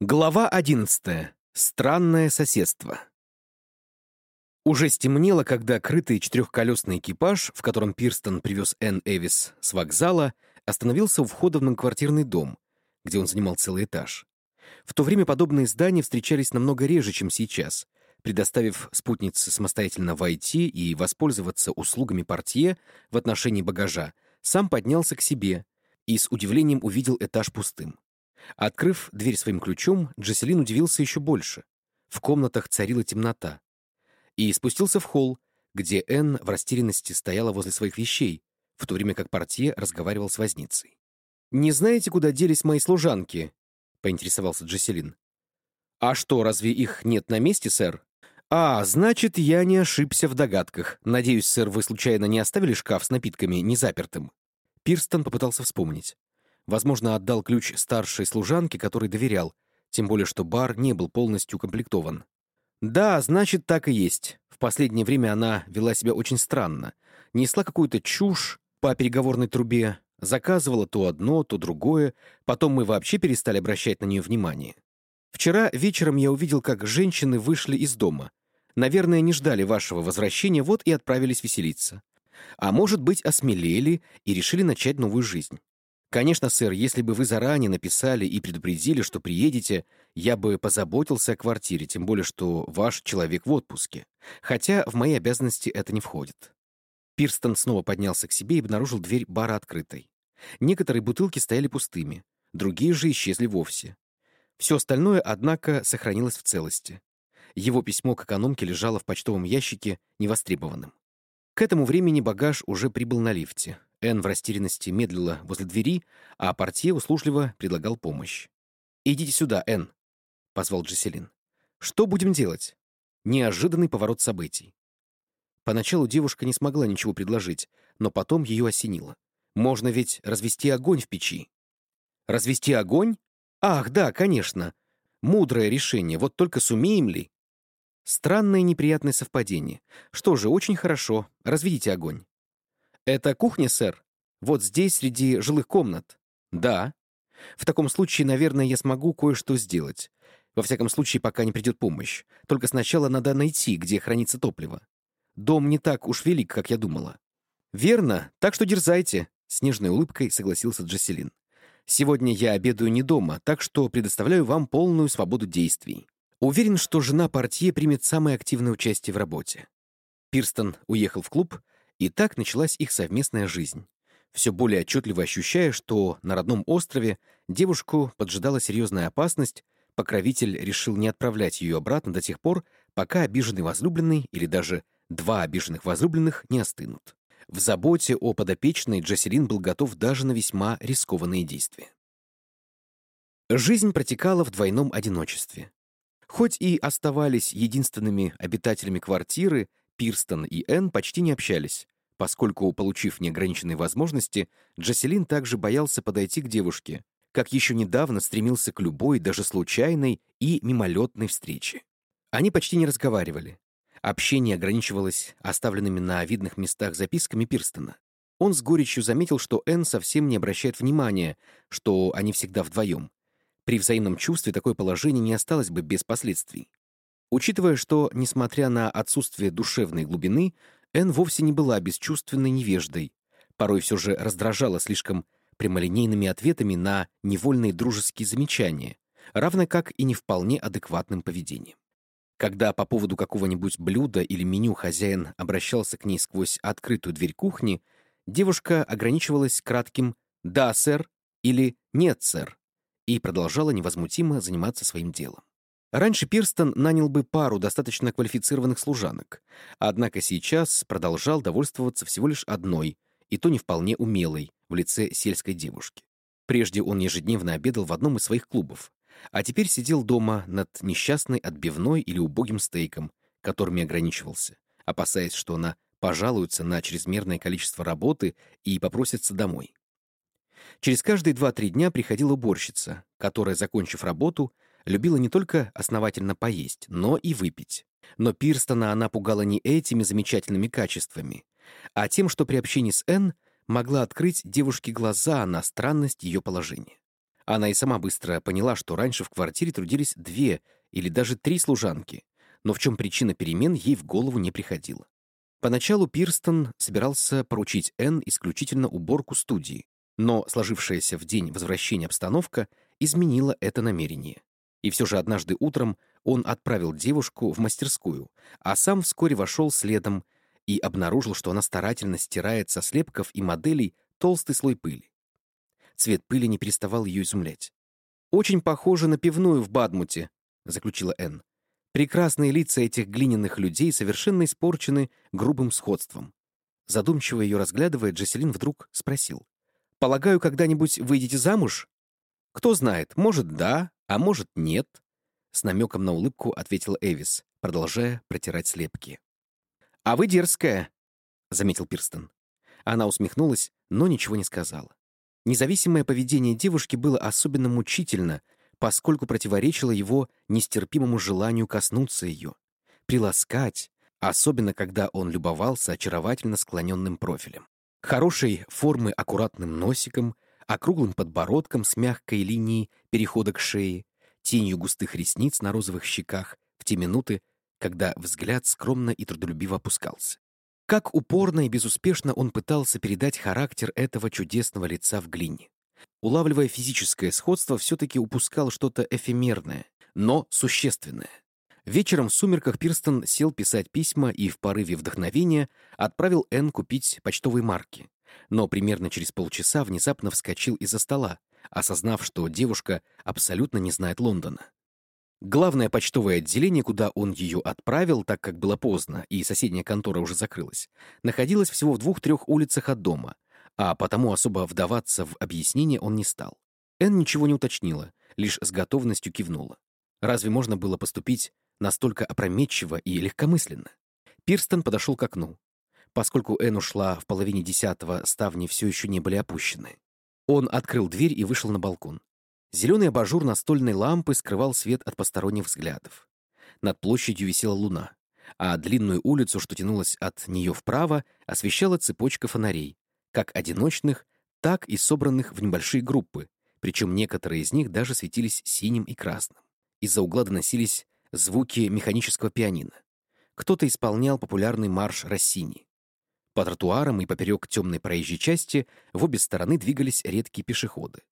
Глава одиннадцатая. Странное соседство. Уже стемнело, когда крытый четырехколесный экипаж, в котором Пирстон привез Энн Эвис с вокзала, остановился у входа в многоквартирный дом, где он занимал целый этаж. В то время подобные здания встречались намного реже, чем сейчас. Предоставив спутнице самостоятельно войти и воспользоваться услугами портье в отношении багажа, сам поднялся к себе и с удивлением увидел этаж пустым. Открыв дверь своим ключом, Джеселин удивился еще больше. В комнатах царила темнота. И спустился в холл, где Энн в растерянности стояла возле своих вещей, в то время как портье разговаривал с возницей. «Не знаете, куда делись мои служанки?» — поинтересовался Джеселин. «А что, разве их нет на месте, сэр?» «А, значит, я не ошибся в догадках. Надеюсь, сэр, вы случайно не оставили шкаф с напитками незапертым?» Пирстон попытался вспомнить. Возможно, отдал ключ старшей служанке, которой доверял, тем более что бар не был полностью укомплектован. Да, значит, так и есть. В последнее время она вела себя очень странно. Несла какую-то чушь по переговорной трубе, заказывала то одно, то другое, потом мы вообще перестали обращать на нее внимание. Вчера вечером я увидел, как женщины вышли из дома. Наверное, не ждали вашего возвращения, вот и отправились веселиться. А может быть, осмелели и решили начать новую жизнь. Конечно, сэр, если бы вы заранее написали и предупредили, что приедете, я бы позаботился о квартире, тем более, что ваш человек в отпуске. Хотя в мои обязанности это не входит. Пирстон снова поднялся к себе и обнаружил дверь бара открытой. Некоторые бутылки стояли пустыми, другие же исчезли вовсе. Все остальное, однако, сохранилось в целости. Его письмо к экономке лежало в почтовом ящике невостребованным. К этому времени багаж уже прибыл на лифте. Энн в растерянности медлила возле двери, а портье услужливо предлагал помощь. «Идите сюда, Энн», — позвал Джеселин. «Что будем делать?» Неожиданный поворот событий. Поначалу девушка не смогла ничего предложить, но потом ее осенило. Можно ведь развести огонь в печи. Развести огонь? Ах, да, конечно. Мудрое решение, вот только сумеем ли? Странное неприятное совпадение. Что же, очень хорошо, разведите огонь. «Это кухня, сэр? Вот здесь, среди жилых комнат?» «Да». «В таком случае, наверное, я смогу кое-что сделать. Во всяком случае, пока не придет помощь. Только сначала надо найти, где хранится топливо. Дом не так уж велик, как я думала». «Верно, так что дерзайте», — с нежной улыбкой согласился Джесселин. «Сегодня я обедаю не дома, так что предоставляю вам полную свободу действий. Уверен, что жена портье примет самое активное участие в работе». Пирстон уехал в клуб, и так началась их совместная жизнь. Все более отчетливо ощущая, что на родном острове девушку поджидала серьезная опасность, покровитель решил не отправлять ее обратно до тех пор, пока обиженный возлюбленный или даже два обиженных возлюбленных не остынут. В заботе о подопечной Джаселин был готов даже на весьма рискованные действия. Жизнь протекала в двойном одиночестве. Хоть и оставались единственными обитателями квартиры, Пирстон и Энн почти не общались, поскольку, получив неограниченные возможности, Джаселин также боялся подойти к девушке, как еще недавно стремился к любой, даже случайной и мимолетной встрече. Они почти не разговаривали. Общение ограничивалось оставленными на видных местах записками Пирстона. Он с горечью заметил, что Энн совсем не обращает внимания, что они всегда вдвоем. При взаимном чувстве такое положение не осталось бы без последствий. Учитывая, что, несмотря на отсутствие душевной глубины, Энн вовсе не была бесчувственной невеждой, порой все же раздражала слишком прямолинейными ответами на невольные дружеские замечания, равно как и не вполне адекватным поведением. Когда по поводу какого-нибудь блюда или меню хозяин обращался к ней сквозь открытую дверь кухни, девушка ограничивалась кратким «да, сэр» или «нет, сэр» и продолжала невозмутимо заниматься своим делом. Раньше Пирстон нанял бы пару достаточно квалифицированных служанок, однако сейчас продолжал довольствоваться всего лишь одной, и то не вполне умелой, в лице сельской девушки. Прежде он ежедневно обедал в одном из своих клубов, а теперь сидел дома над несчастной отбивной или убогим стейком, которыми ограничивался, опасаясь, что она пожалуется на чрезмерное количество работы и попросится домой. Через каждые два-три дня приходила уборщица, которая, закончив работу, любила не только основательно поесть, но и выпить. Но Пирстона она пугала не этими замечательными качествами, а тем, что при общении с Энн могла открыть девушке глаза на странность ее положения. Она и сама быстро поняла, что раньше в квартире трудились две или даже три служанки, но в чем причина перемен ей в голову не приходило. Поначалу Пирстон собирался поручить Энн исключительно уборку студии, но сложившаяся в день возвращения обстановка изменила это намерение. И все же однажды утром он отправил девушку в мастерскую, а сам вскоре вошел следом и обнаружил, что она старательно стирает со слепков и моделей толстый слой пыли. Цвет пыли не переставал ее изумлять. «Очень похоже на пивную в Бадмуте», — заключила Энн. Прекрасные лица этих глиняных людей совершенно испорчены грубым сходством. Задумчиво ее разглядывая, Джеселин вдруг спросил. «Полагаю, когда-нибудь выйдете замуж?» «Кто знает, может, да, а может, нет», — с намеком на улыбку ответила Эвис, продолжая протирать слепки. «А вы дерзкая», — заметил Пирстон. Она усмехнулась, но ничего не сказала. Независимое поведение девушки было особенно мучительно, поскольку противоречило его нестерпимому желанию коснуться ее, приласкать, особенно когда он любовался очаровательно склоненным профилем. Хорошей формы аккуратным носиком, округлым подбородком с мягкой линией перехода к шее, тенью густых ресниц на розовых щеках в те минуты, когда взгляд скромно и трудолюбиво опускался. Как упорно и безуспешно он пытался передать характер этого чудесного лица в глине. Улавливая физическое сходство, все-таки упускал что-то эфемерное, но существенное. Вечером в сумерках Пирстон сел писать письма и в порыве вдохновения отправил Энн купить почтовые марки. Но примерно через полчаса внезапно вскочил из-за стола, осознав, что девушка абсолютно не знает Лондона. Главное почтовое отделение, куда он ее отправил, так как было поздно, и соседняя контора уже закрылась, находилось всего в двух-трех улицах от дома, а потому особо вдаваться в объяснение он не стал. Энн ничего не уточнила, лишь с готовностью кивнула. Разве можно было поступить настолько опрометчиво и легкомысленно? Пирстон подошел к окну. Поскольку Энн ушла в половине десятого, ставни все еще не были опущены. Он открыл дверь и вышел на балкон. Зеленый абажур настольной лампы скрывал свет от посторонних взглядов. Над площадью висела луна, а длинную улицу, что тянулась от нее вправо, освещала цепочка фонарей, как одиночных, так и собранных в небольшие группы, причем некоторые из них даже светились синим и красным. Из-за угла доносились звуки механического пианино. Кто-то исполнял популярный марш Россини. По тротуарам и поперек темной проезжей части в обе стороны двигались редкие пешеходы.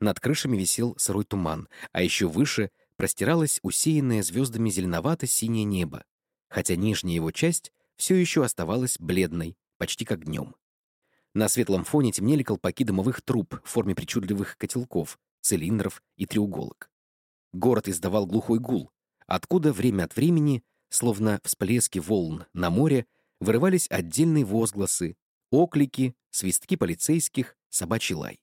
Над крышами висел сырой туман, а еще выше простиралось усеянное звездами зеленовато-синее небо, хотя нижняя его часть все еще оставалась бледной, почти как днем. На светлом фоне темнели колпаки дымовых труб в форме причудливых котелков, цилиндров и треуголок. Город издавал глухой гул, откуда время от времени, словно всплески волн на море, вырывались отдельные возгласы, оклики, свистки полицейских, собачий лай.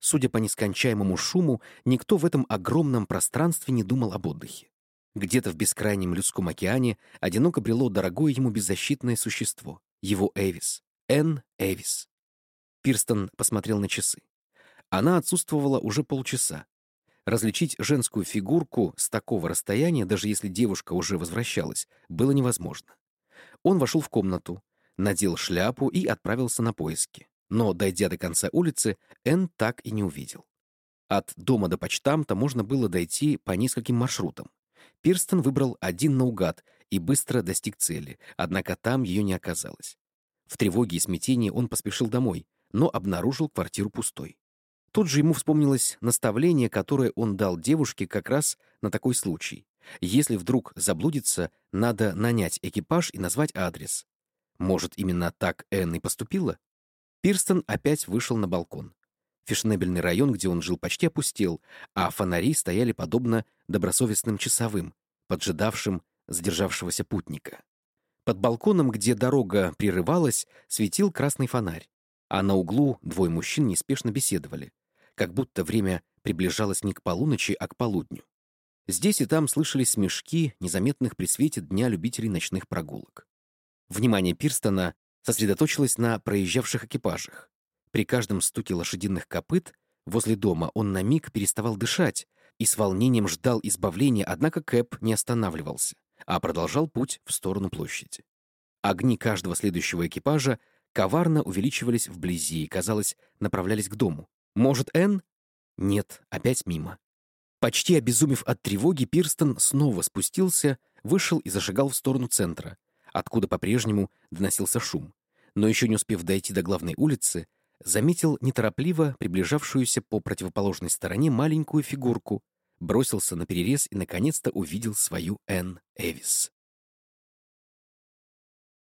Судя по нескончаемому шуму, никто в этом огромном пространстве не думал об отдыхе. Где-то в бескрайнем людском океане одиноко брело дорогое ему беззащитное существо, его Эвис, Энн Эвис. Пирстон посмотрел на часы. Она отсутствовала уже полчаса. Различить женскую фигурку с такого расстояния, даже если девушка уже возвращалась, было невозможно. Он вошел в комнату, надел шляпу и отправился на поиски. Но, дойдя до конца улицы, Энн так и не увидел. От дома до почтамта можно было дойти по нескольким маршрутам. Пирстон выбрал один наугад и быстро достиг цели, однако там ее не оказалось. В тревоге и смятении он поспешил домой, но обнаружил квартиру пустой. Тут же ему вспомнилось наставление, которое он дал девушке как раз на такой случай. Если вдруг заблудится, надо нанять экипаж и назвать адрес. Может, именно так Энн и поступила? Пирстон опять вышел на балкон. Фешнебельный район, где он жил, почти опустел, а фонари стояли подобно добросовестным часовым, поджидавшим задержавшегося путника. Под балконом, где дорога прерывалась, светил красный фонарь а на углу двое мужчин неспешно беседовали, как будто время приближалось не к полуночи, а к полудню. Здесь и там слышались смешки, незаметных при свете дня любителей ночных прогулок. Внимание Пирстона сосредоточилось на проезжавших экипажах. При каждом стуке лошадиных копыт возле дома он на миг переставал дышать и с волнением ждал избавления, однако Кэп не останавливался, а продолжал путь в сторону площади. Огни каждого следующего экипажа коварно увеличивались вблизи и, казалось, направлялись к дому. Может, Энн? Нет, опять мимо. Почти обезумев от тревоги, Пирстон снова спустился, вышел и зашагал в сторону центра, откуда по-прежнему доносился шум. Но еще не успев дойти до главной улицы, заметил неторопливо приближавшуюся по противоположной стороне маленькую фигурку, бросился на перерез и наконец-то увидел свою Энн Эвис.